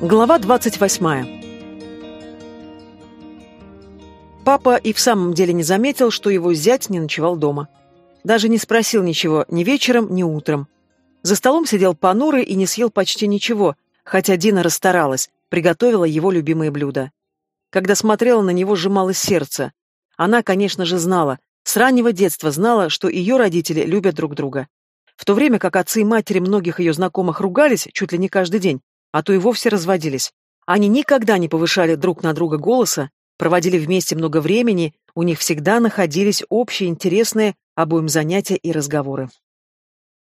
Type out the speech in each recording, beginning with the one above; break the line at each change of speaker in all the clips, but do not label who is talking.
Глава 28. Папа и в самом деле не заметил, что его зять не ночевал дома. Даже не спросил ничего ни вечером, ни утром. За столом сидел понурый и не съел почти ничего, хотя Дина расстаралась, приготовила его любимые блюда. Когда смотрела на него, сжималось сердце. Она, конечно же, знала, с раннего детства знала, что ее родители любят друг друга. В то время как отцы и матери многих ее знакомых ругались чуть ли не каждый день, а то и вовсе разводились. Они никогда не повышали друг на друга голоса, проводили вместе много времени, у них всегда находились общие интересные обоим занятия и разговоры.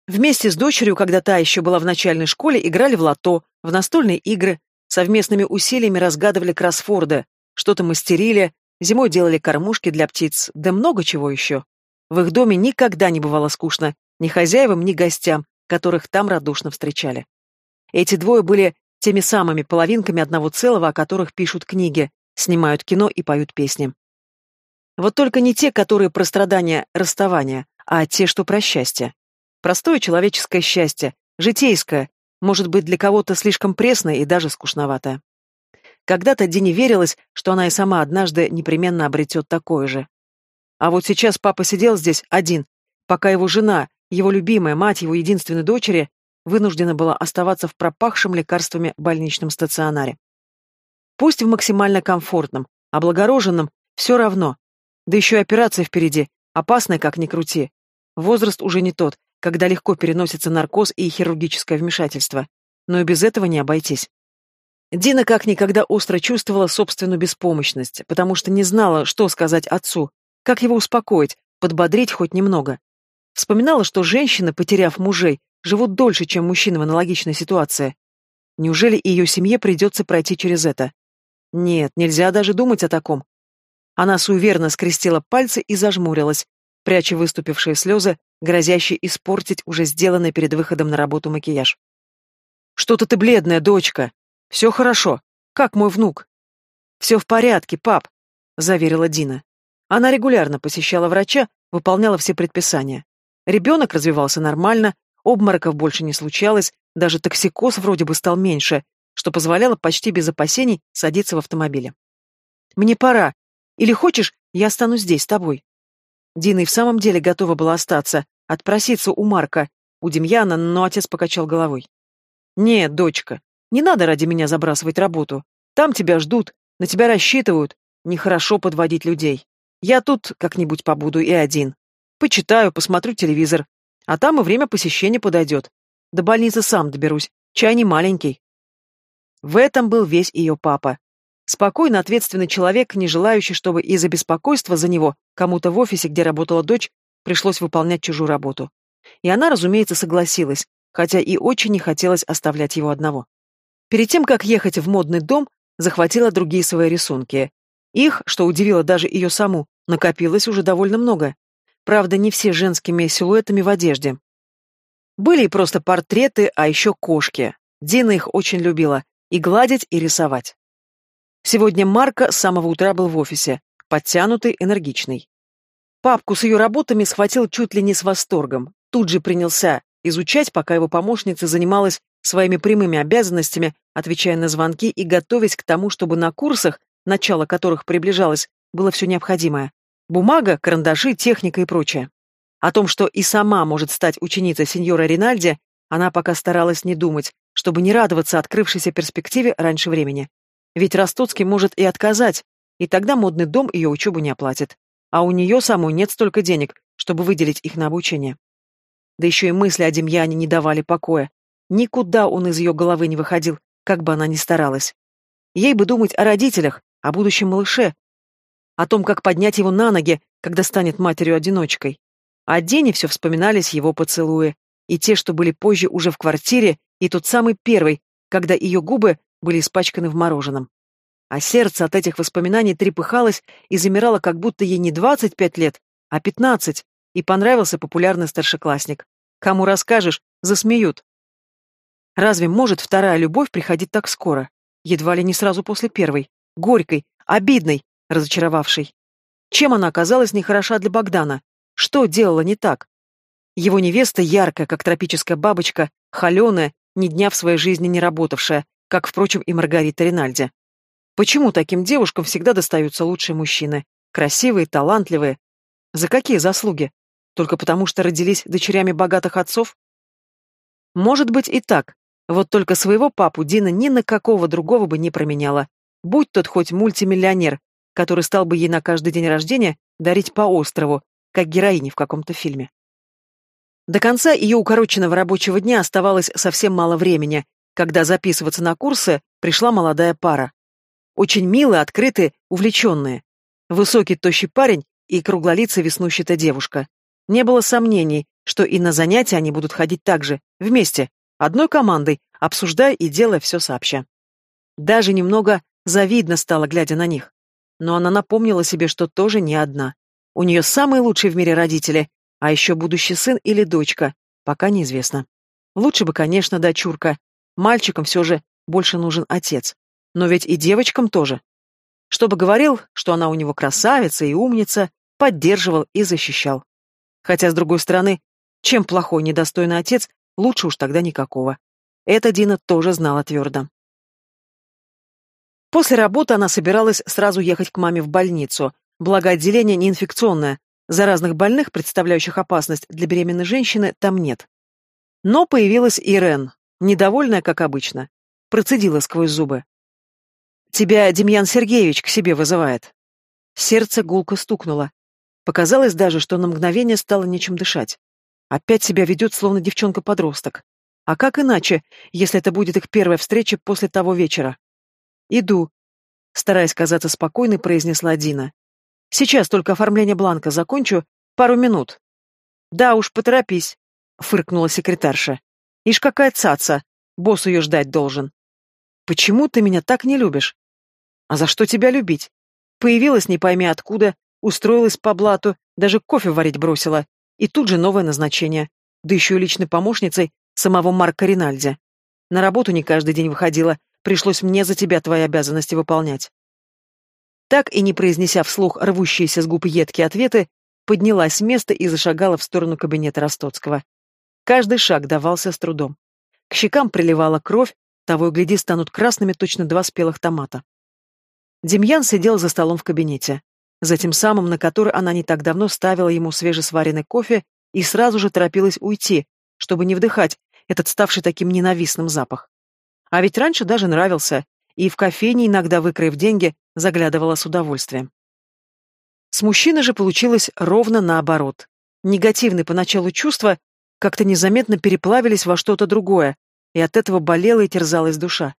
Вместе с дочерью, когда та еще была в начальной школе, играли в лото, в настольные игры, совместными усилиями разгадывали кроссфорды, что-то мастерили, зимой делали кормушки для птиц, да много чего еще. В их доме никогда не бывало скучно, ни хозяевам, ни гостям, которых там радушно встречали. Эти двое были теми самыми половинками одного целого, о которых пишут книги, снимают кино и поют песни. Вот только не те, которые про страдания расставания, а те, что про счастье. Простое человеческое счастье, житейское, может быть, для кого-то слишком пресное и даже скучноватое. Когда-то Дине верилось, что она и сама однажды непременно обретет такое же. А вот сейчас папа сидел здесь один, пока его жена, его любимая мать его единственной дочери, вынуждена была оставаться в пропахшем лекарствами больничном стационаре. Пусть в максимально комфортном, облагороженном, все равно. Да еще и операция впереди, опасная как ни крути. Возраст уже не тот, когда легко переносится наркоз и хирургическое вмешательство. Но и без этого не обойтись. Дина как никогда остро чувствовала собственную беспомощность, потому что не знала, что сказать отцу, как его успокоить, подбодрить хоть немного. Вспоминала, что женщины, потеряв мужей, живут дольше, чем мужчины в аналогичной ситуации. Неужели ее семье придется пройти через это? Нет, нельзя даже думать о таком. Она суверенно скрестила пальцы и зажмурилась, пряча выступившие слезы, грозящие испортить уже сделанный перед выходом на работу макияж. «Что-то ты бледная, дочка. Все хорошо. Как мой внук?» «Все в порядке, пап», — заверила Дина. Она регулярно посещала врача, выполняла все предписания. Ребенок развивался нормально, Обмороков больше не случалось, даже токсикоз вроде бы стал меньше, что позволяло почти без опасений садиться в автомобиле. «Мне пора. Или хочешь, я останусь здесь с тобой?» Дина и в самом деле готова была остаться, отпроситься у Марка, у Демьяна, но отец покачал головой. «Нет, дочка, не надо ради меня забрасывать работу. Там тебя ждут, на тебя рассчитывают. Нехорошо подводить людей. Я тут как-нибудь побуду и один. Почитаю, посмотрю телевизор, а там и время посещения подойдет. До больницы сам доберусь, чай не маленький. В этом был весь ее папа. Спокойно ответственный человек, не желающий, чтобы из-за беспокойства за него кому-то в офисе, где работала дочь, пришлось выполнять чужую работу. И она, разумеется, согласилась, хотя и очень не хотелось оставлять его одного. Перед тем, как ехать в модный дом, захватила другие свои рисунки. Их, что удивило даже ее саму, накопилось уже довольно много правда, не все женскими силуэтами в одежде. Были и просто портреты, а еще кошки. Дина их очень любила и гладить, и рисовать. Сегодня Марка с самого утра был в офисе, подтянутый, энергичный. Папку с ее работами схватил чуть ли не с восторгом, тут же принялся изучать, пока его помощница занималась своими прямыми обязанностями, отвечая на звонки и готовясь к тому, чтобы на курсах, начало которых приближалось, было все необходимое. Бумага, карандаши, техника и прочее. О том, что и сама может стать ученицей сеньора Ринальди, она пока старалась не думать, чтобы не радоваться открывшейся перспективе раньше времени. Ведь Ростоцкий может и отказать, и тогда модный дом ее учебу не оплатит. А у нее самой нет столько денег, чтобы выделить их на обучение. Да еще и мысли о Демьяне не давали покоя. Никуда он из ее головы не выходил, как бы она ни старалась. Ей бы думать о родителях, о будущем малыше, о том, как поднять его на ноги, когда станет матерью-одиночкой. А о Дене все вспоминались его поцелуи, и те, что были позже уже в квартире, и тот самый первый, когда ее губы были испачканы в мороженом. А сердце от этих воспоминаний трепыхалось и замирало, как будто ей не 25 лет, а 15, и понравился популярный старшеклассник. Кому расскажешь, засмеют. Разве может вторая любовь приходить так скоро? Едва ли не сразу после первой. Горькой, обидной, разочаровавший. Чем она оказалась нехороша для Богдана? Что делала не так? Его невеста яркая, как тропическая бабочка, холеная, ни дня в своей жизни не работавшая, как, впрочем, и Маргарита Ринальди. Почему таким девушкам всегда достаются лучшие мужчины? Красивые, талантливые. За какие заслуги? Только потому, что родились дочерями богатых отцов? Может быть и так. Вот только своего папу Дина ни на какого другого бы не променяла. Будь тот хоть мультимиллионер, который стал бы ей на каждый день рождения дарить по острову, как героине в каком-то фильме. До конца ее укороченного рабочего дня оставалось совсем мало времени, когда записываться на курсы пришла молодая пара. Очень милые, открытые, увлеченные. Высокий тощий парень и круглолицая веснущая девушка. Не было сомнений, что и на занятия они будут ходить так же, вместе, одной командой, обсуждая и делая все сообща. Даже немного завидно стало, глядя на них но она напомнила себе, что тоже не одна. У нее самые лучшие в мире родители, а еще будущий сын или дочка, пока неизвестно. Лучше бы, конечно, дочурка. Мальчикам все же больше нужен отец. Но ведь и девочкам тоже. Чтобы говорил, что она у него красавица и умница, поддерживал и защищал. Хотя, с другой стороны, чем плохой недостойный отец, лучше уж тогда никакого. Это Дина тоже знала твердо. После работы она собиралась сразу ехать к маме в больницу, благо отделение неинфекционное, заразных больных, представляющих опасность для беременной женщины, там нет. Но появилась Ирен, недовольная, как обычно, процедила сквозь зубы. «Тебя Демьян Сергеевич к себе вызывает». Сердце гулко стукнуло. Показалось даже, что на мгновение стало нечем дышать. Опять себя ведет, словно девчонка-подросток. А как иначе, если это будет их первая встреча после того вечера? «Иду», — стараясь казаться спокойной, произнесла Дина. «Сейчас только оформление бланка закончу, пару минут». «Да уж, поторопись», — фыркнула секретарша. «Ишь, какая цаца! Босс ее ждать должен». «Почему ты меня так не любишь?» «А за что тебя любить? Появилась не пойми откуда, устроилась по блату, даже кофе варить бросила. И тут же новое назначение. Да еще и личной помощницей самого Марка Ринальди. На работу не каждый день выходила, Пришлось мне за тебя твои обязанности выполнять. Так и не произнеся вслух рвущиеся с губ едкие ответы, поднялась с места и зашагала в сторону кабинета Ростоцкого. Каждый шаг давался с трудом. К щекам приливала кровь, того и гляди станут красными точно два спелых томата. Демьян сидел за столом в кабинете, за тем самым, на который она не так давно ставила ему свежесваренный кофе и сразу же торопилась уйти, чтобы не вдыхать этот ставший таким ненавистным запах. А ведь раньше даже нравился, и в кофейне, иногда выкроив деньги, заглядывала с удовольствием. С мужчиной же получилось ровно наоборот. Негативные поначалу чувства как-то незаметно переплавились во что-то другое, и от этого болела и терзалась душа.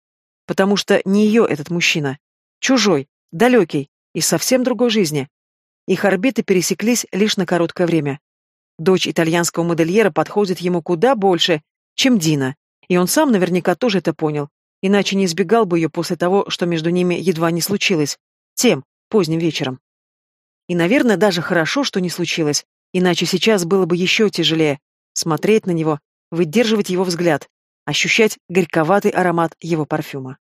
Потому что не ее этот мужчина. Чужой, далекий, и совсем другой жизни. Их орбиты пересеклись лишь на короткое время. Дочь итальянского модельера подходит ему куда больше, чем Дина, и он сам наверняка тоже это понял, иначе не избегал бы ее после того, что между ними едва не случилось, тем, поздним вечером. И, наверное, даже хорошо, что не случилось, иначе сейчас было бы еще тяжелее смотреть на него, выдерживать его взгляд, ощущать горьковатый аромат его парфюма.